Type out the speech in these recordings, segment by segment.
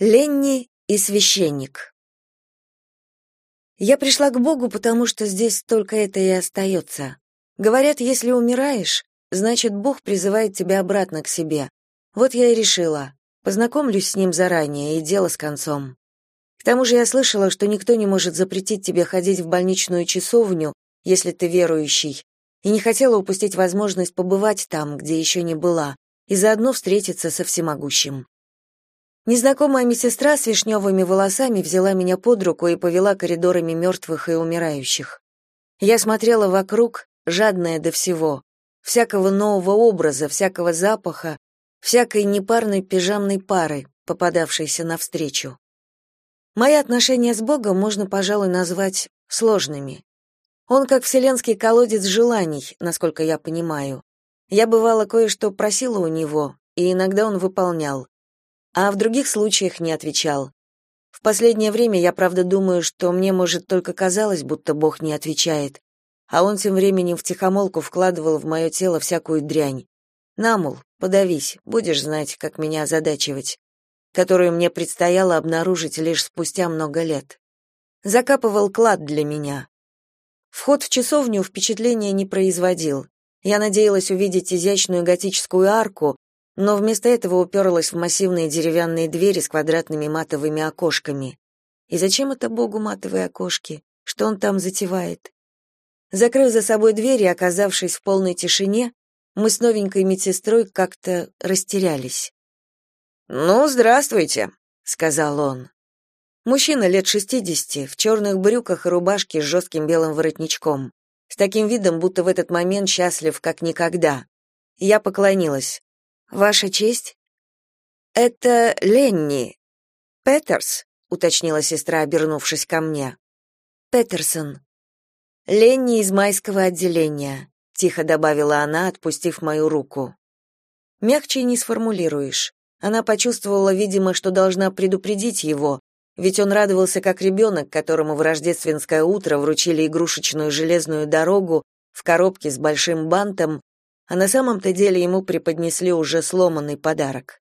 Ленни и священник. Я пришла к Богу, потому что здесь только это и остается. Говорят, если умираешь, значит, Бог призывает тебя обратно к себе. Вот я и решила. Познакомлюсь с ним заранее, и дело с концом. К тому же я слышала, что никто не может запретить тебе ходить в больничную часовню, если ты верующий, и не хотела упустить возможность побывать там, где еще не была, и заодно встретиться со всемогущим. Незнакомая медсестра с вишневыми волосами взяла меня под руку и повела коридорами мертвых и умирающих. Я смотрела вокруг, жадная до всего, всякого нового образа, всякого запаха, всякой непарной пижамной пары, попадавшейся навстречу. Мои отношения с Богом можно, пожалуй, назвать сложными. Он как вселенский колодец желаний, насколько я понимаю. Я бывало кое-что просила у него, и иногда он выполнял а в других случаях не отвечал. В последнее время я, правда, думаю, что мне, может, только казалось, будто Бог не отвечает, а он тем временем втихомолку вкладывал в мое тело всякую дрянь. «Намул, подавись, будешь знать, как меня озадачивать», которую мне предстояло обнаружить лишь спустя много лет. Закапывал клад для меня. Вход в часовню впечатления не производил. Я надеялась увидеть изящную готическую арку, но вместо этого уперлась в массивные деревянные двери с квадратными матовыми окошками. И зачем это богу матовые окошки? Что он там затевает? Закрыв за собой дверь и оказавшись в полной тишине, мы с новенькой медсестрой как-то растерялись. «Ну, здравствуйте», — сказал он. Мужчина лет шестидесяти, в черных брюках и рубашке с жестким белым воротничком, с таким видом, будто в этот момент счастлив, как никогда. Я поклонилась. Ваша честь? Это Ленни Петерс, уточнила сестра, обернувшись ко мне. Петерсон. Ленни из майского отделения, тихо добавила она, отпустив мою руку. Мягче не сформулируешь. Она почувствовала, видимо, что должна предупредить его, ведь он радовался как ребенок, которому в рождественское утро вручили игрушечную железную дорогу в коробке с большим бантом а на самом-то деле ему преподнесли уже сломанный подарок.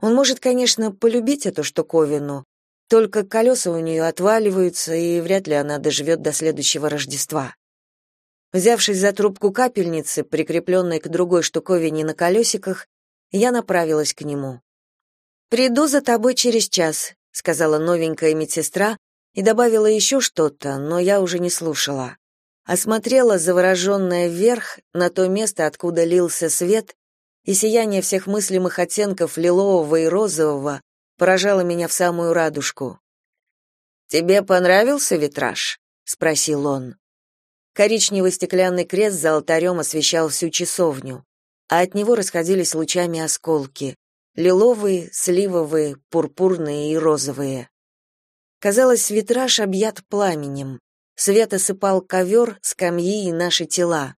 Он может, конечно, полюбить эту штуковину, только колеса у нее отваливаются, и вряд ли она доживет до следующего Рождества. Взявшись за трубку капельницы, прикрепленной к другой штуковине на колесиках, я направилась к нему. «Приду за тобой через час», — сказала новенькая медсестра и добавила еще что-то, но я уже не слушала осмотрела завороженная вверх на то место, откуда лился свет, и сияние всех мыслимых оттенков лилового и розового поражало меня в самую радужку. «Тебе понравился витраж?» — спросил он. Коричневый стеклянный крест за алтарем освещал всю часовню, а от него расходились лучами осколки — лиловые, сливовые, пурпурные и розовые. Казалось, витраж объят пламенем, Свет осыпал ковер, скамьи и наши тела.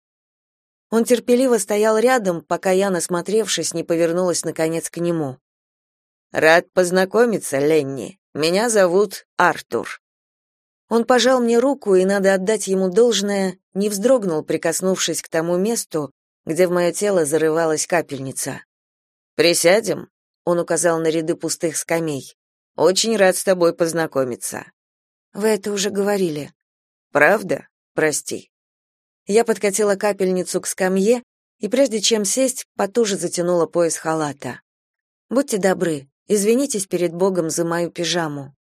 Он терпеливо стоял рядом, пока я, насмотревшись, не повернулась наконец к нему. «Рад познакомиться, Ленни. Меня зовут Артур». Он пожал мне руку, и, надо отдать ему должное, не вздрогнул, прикоснувшись к тому месту, где в мое тело зарывалась капельница. «Присядем?» — он указал на ряды пустых скамей. «Очень рад с тобой познакомиться». «Вы это уже говорили», Правда? Прости. Я подкатила капельницу к скамье и прежде чем сесть, потуже затянула пояс халата. Будьте добры, извинитесь перед Богом за мою пижаму.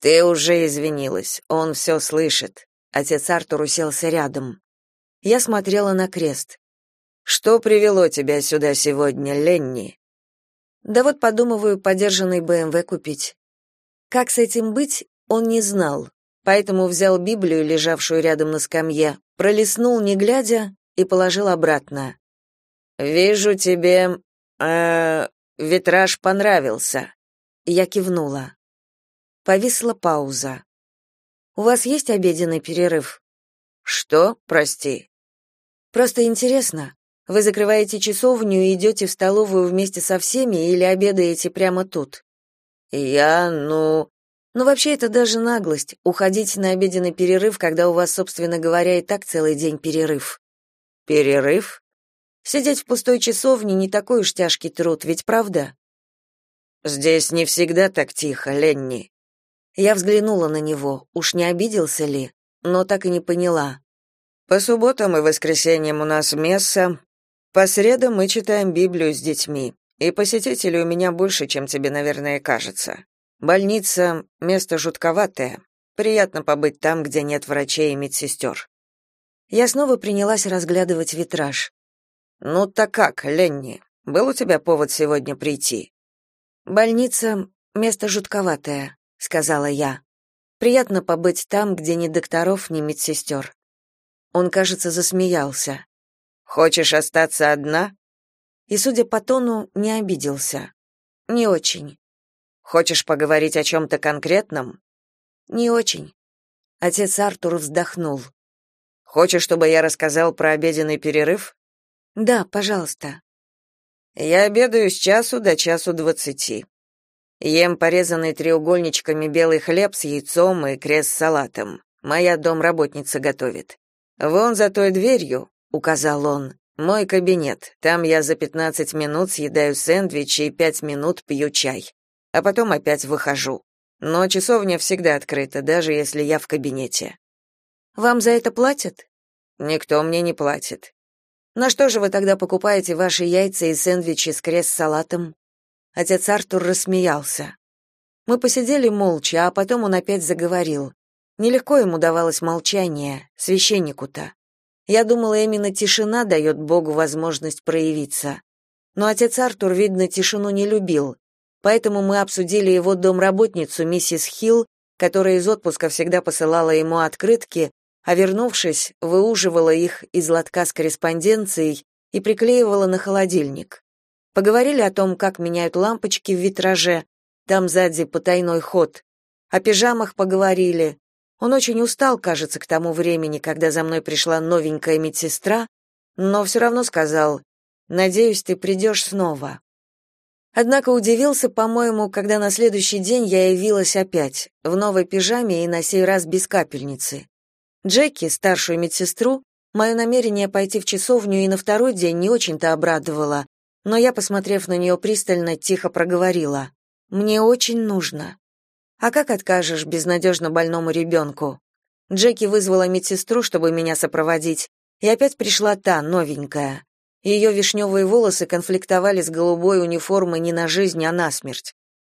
Ты уже извинилась. Он все слышит. Отец Артур уселся рядом. Я смотрела на крест. Что привело тебя сюда сегодня, Ленни? Да вот подумываю подержанный БМВ купить. Как с этим быть, он не знал, поэтому взял Библию, лежавшую рядом на скамье, пролистнул, не глядя, и положил обратно. «Вижу тебе... Э, витраж понравился». Я кивнула. Повисла пауза. «У вас есть обеденный перерыв?» «Что? Прости». «Просто интересно. Вы закрываете часовню и идете в столовую вместе со всеми или обедаете прямо тут?» «Я, ну...» Но вообще это даже наглость — уходить на обеденный перерыв, когда у вас, собственно говоря, и так целый день перерыв. Перерыв? Сидеть в пустой часовне не такой уж тяжкий труд, ведь правда? Здесь не всегда так тихо, Ленни. Я взглянула на него, уж не обиделся ли, но так и не поняла. По субботам и воскресеньям у нас месса, по средам мы читаем Библию с детьми, и посетителей у меня больше, чем тебе, наверное, кажется. Больница — место жутковатое. Приятно побыть там, где нет врачей и медсестер. Я снова принялась разглядывать витраж. «Ну так как, Ленни, был у тебя повод сегодня прийти?» «Больница — место жутковатое», — сказала я. «Приятно побыть там, где ни докторов, ни медсестер». Он, кажется, засмеялся. «Хочешь остаться одна?» И, судя по тону, не обиделся. «Не очень». Хочешь поговорить о чем то конкретном? Не очень. Отец Артур вздохнул. Хочешь, чтобы я рассказал про обеденный перерыв? Да, пожалуйста. Я обедаю с часу до часу двадцати. Ем порезанный треугольничками белый хлеб с яйцом и крест с салатом. Моя домработница готовит. Вон за той дверью, указал он. Мой кабинет. Там я за пятнадцать минут съедаю сэндвич и пять минут пью чай а потом опять выхожу. Но часовня всегда открыта, даже если я в кабинете. Вам за это платят? Никто мне не платит. На что же вы тогда покупаете ваши яйца и сэндвичи с крест-салатом? Отец Артур рассмеялся. Мы посидели молча, а потом он опять заговорил. Нелегко ему давалось молчание, священнику-то. Я думала, именно тишина дает Богу возможность проявиться. Но отец Артур, видно, тишину не любил, поэтому мы обсудили его домработницу миссис Хилл, которая из отпуска всегда посылала ему открытки, а вернувшись, выуживала их из лотка с корреспонденцией и приклеивала на холодильник. Поговорили о том, как меняют лампочки в витраже, там сзади потайной ход. О пижамах поговорили. Он очень устал, кажется, к тому времени, когда за мной пришла новенькая медсестра, но все равно сказал, «Надеюсь, ты придешь снова». Однако удивился, по-моему, когда на следующий день я явилась опять, в новой пижаме и на сей раз без капельницы. Джеки, старшую медсестру, мое намерение пойти в часовню и на второй день не очень-то обрадовало, но я, посмотрев на нее пристально, тихо проговорила. «Мне очень нужно». «А как откажешь безнадежно больному ребенку?» Джеки вызвала медсестру, чтобы меня сопроводить, и опять пришла та, новенькая. Ее вишневые волосы конфликтовали с голубой униформой не на жизнь, а на смерть.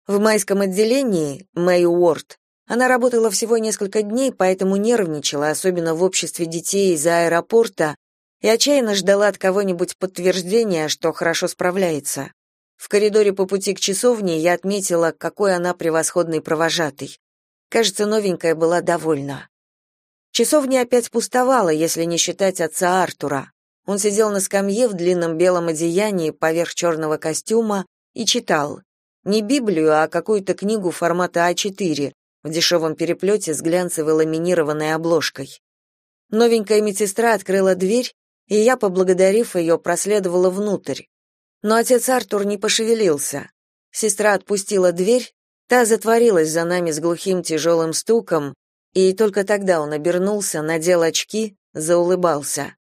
В майском отделении Мэй Уорд она работала всего несколько дней, поэтому нервничала, особенно в обществе детей из аэропорта, и отчаянно ждала от кого-нибудь подтверждения, что хорошо справляется. В коридоре по пути к часовне я отметила, какой она превосходный провожатый. Кажется, новенькая была довольна. Часовня опять пустовала, если не считать отца Артура. Он сидел на скамье в длинном белом одеянии поверх черного костюма и читал. Не Библию, а какую-то книгу формата А4 в дешевом переплете с глянцевой ламинированной обложкой. Новенькая медсестра открыла дверь, и я, поблагодарив ее, проследовала внутрь. Но отец Артур не пошевелился. Сестра отпустила дверь, та затворилась за нами с глухим тяжелым стуком, и только тогда он обернулся, надел очки, заулыбался.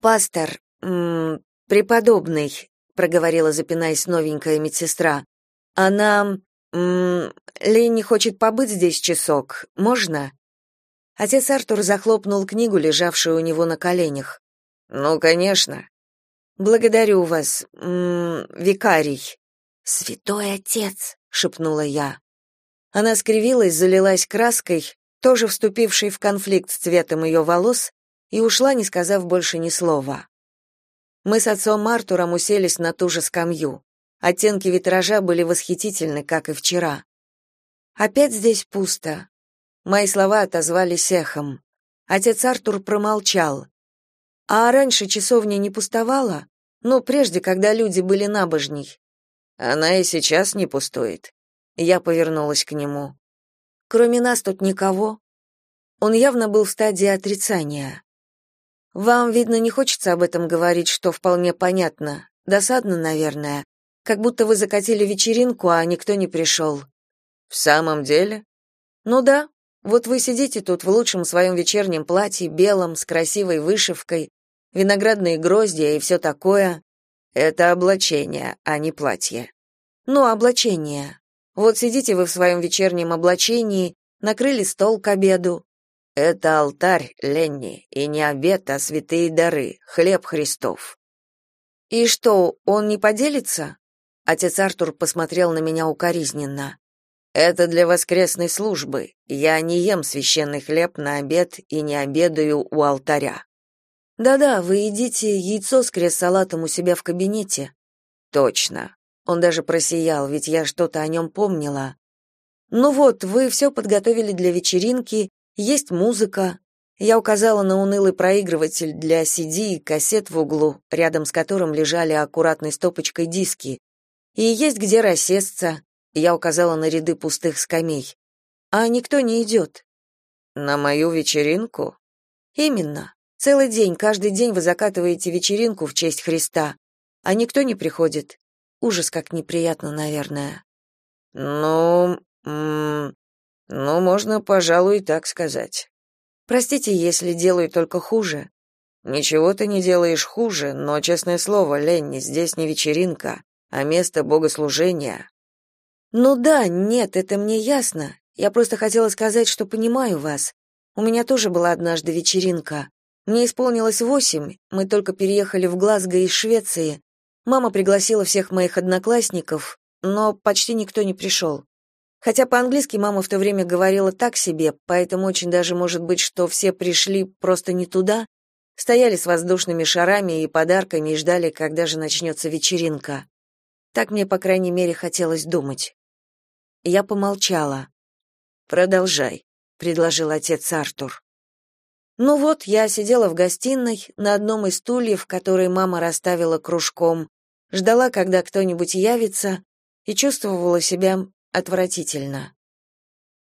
«Пастор, м -м, преподобный», — проговорила, запинаясь новенькая медсестра, — «она... М Ленни хочет побыть здесь часок. Можно?» Отец Артур захлопнул книгу, лежавшую у него на коленях. «Ну, конечно». «Благодарю вас, викарий». «Святой отец», — шепнула я. Она скривилась, залилась краской, тоже вступившей в конфликт с цветом ее волос, и ушла, не сказав больше ни слова. Мы с отцом Артуром уселись на ту же скамью. Оттенки витража были восхитительны, как и вчера. Опять здесь пусто. Мои слова отозвались эхом. Отец Артур промолчал. А раньше часовня не пустовала? Ну, прежде, когда люди были набожней. Она и сейчас не пустует. Я повернулась к нему. Кроме нас тут никого. Он явно был в стадии отрицания. Вам, видно, не хочется об этом говорить, что вполне понятно. Досадно, наверное. Как будто вы закатили вечеринку, а никто не пришел». «В самом деле?» «Ну да. Вот вы сидите тут в лучшем своем вечернем платье, белом, с красивой вышивкой, виноградные гроздья и все такое. Это облачение, а не платье». «Ну, облачение. Вот сидите вы в своем вечернем облачении, накрыли стол к обеду, это алтарь, Ленни, и не обед, а святые дары, хлеб Христов. И что, он не поделится? Отец Артур посмотрел на меня укоризненно. Это для воскресной службы. Я не ем священный хлеб на обед и не обедаю у алтаря. Да-да, вы едите яйцо с крес-салатом у себя в кабинете. Точно. Он даже просиял, ведь я что-то о нем помнила. Ну вот, вы все подготовили для вечеринки, есть музыка. Я указала на унылый проигрыватель для CD и кассет в углу, рядом с которым лежали аккуратной стопочкой диски. И есть где рассесться. Я указала на ряды пустых скамей. А никто не идет. На мою вечеринку? Именно. Целый день, каждый день вы закатываете вечеринку в честь Христа, а никто не приходит. Ужас, как неприятно, наверное. Ну, ну можно, пожалуй, и так сказать. Простите, если делаю только хуже. Ничего ты не делаешь хуже, но, честное слово, Ленни, здесь не вечеринка, а место богослужения. Ну да, нет, это мне ясно. Я просто хотела сказать, что понимаю вас. У меня тоже была однажды вечеринка. Мне исполнилось восемь, мы только переехали в Глазго из Швеции. Мама пригласила всех моих одноклассников, но почти никто не пришел. Хотя по-английски мама в то время говорила так себе, поэтому очень даже может быть, что все пришли просто не туда, стояли с воздушными шарами и подарками и ждали, когда же начнется вечеринка. Так мне, по крайней мере, хотелось думать. Я помолчала. «Продолжай», — предложил отец Артур. Ну вот, я сидела в гостиной на одном из стульев, которые мама расставила кружком, ждала, когда кто-нибудь явится, и чувствовала себя Отвратительно.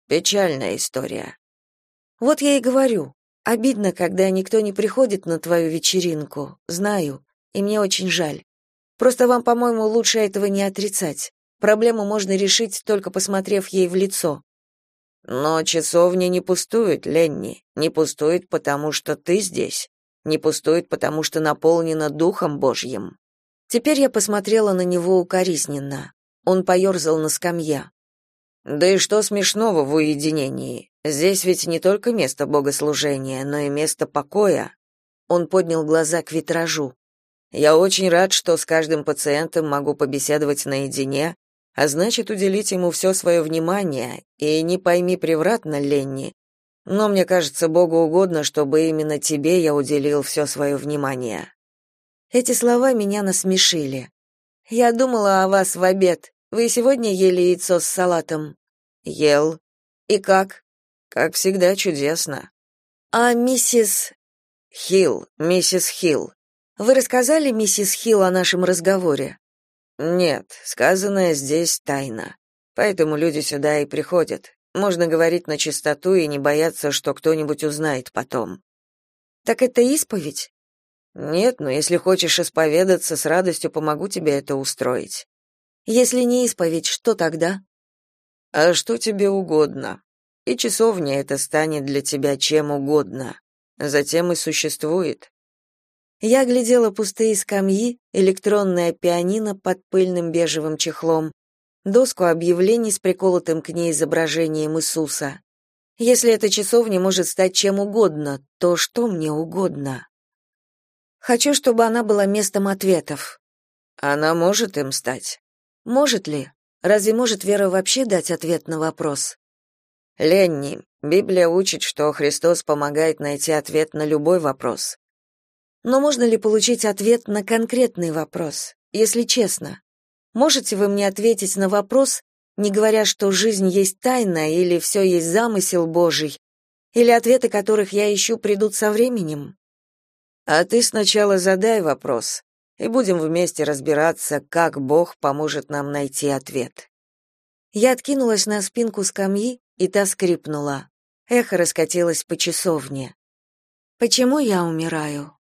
Печальная история. Вот я и говорю. Обидно, когда никто не приходит на твою вечеринку. Знаю, и мне очень жаль. Просто вам, по-моему, лучше этого не отрицать. Проблему можно решить, только посмотрев ей в лицо. Но часовня не пустует, Ленни. Не пустует, потому что ты здесь. Не пустует, потому что наполнена Духом Божьим. Теперь я посмотрела на него укоризненно. Он поерзал на скамье. Да и что смешного в уединении? Здесь ведь не только место богослужения, но и место покоя. Он поднял глаза к витражу. Я очень рад, что с каждым пациентом могу побеседовать наедине, а значит, уделить ему все свое внимание. И не пойми превратно, Ленни, но мне кажется, Богу угодно, чтобы именно тебе я уделил все свое внимание. Эти слова меня насмешили. Я думала о вас в обед. Вы сегодня ели яйцо с салатом? Ел. И как? Как всегда чудесно. А миссис Хилл, миссис Хилл. Вы рассказали миссис Хилл о нашем разговоре? Нет, сказанное здесь тайна. Поэтому люди сюда и приходят. Можно говорить на чистоту и не бояться, что кто-нибудь узнает потом. Так это исповедь? Нет, но если хочешь исповедаться, с радостью помогу тебе это устроить. Если не исповедь, что тогда? А что тебе угодно. И часовня это станет для тебя чем угодно. Затем и существует. Я глядела пустые скамьи, электронное пианино под пыльным бежевым чехлом, доску объявлений с приколотым к ней изображением Иисуса. Если эта часовня может стать чем угодно, то что мне угодно? Хочу, чтобы она была местом ответов. Она может им стать. Может ли? Разве может Вера вообще дать ответ на вопрос? Ленни, Библия учит, что Христос помогает найти ответ на любой вопрос. Но можно ли получить ответ на конкретный вопрос, если честно? Можете вы мне ответить на вопрос, не говоря, что жизнь есть тайна или все есть замысел Божий, или ответы, которых я ищу, придут со временем? А ты сначала задай вопрос, и будем вместе разбираться, как Бог поможет нам найти ответ. Я откинулась на спинку скамьи, и та скрипнула. Эхо раскатилось по часовне. Почему я умираю?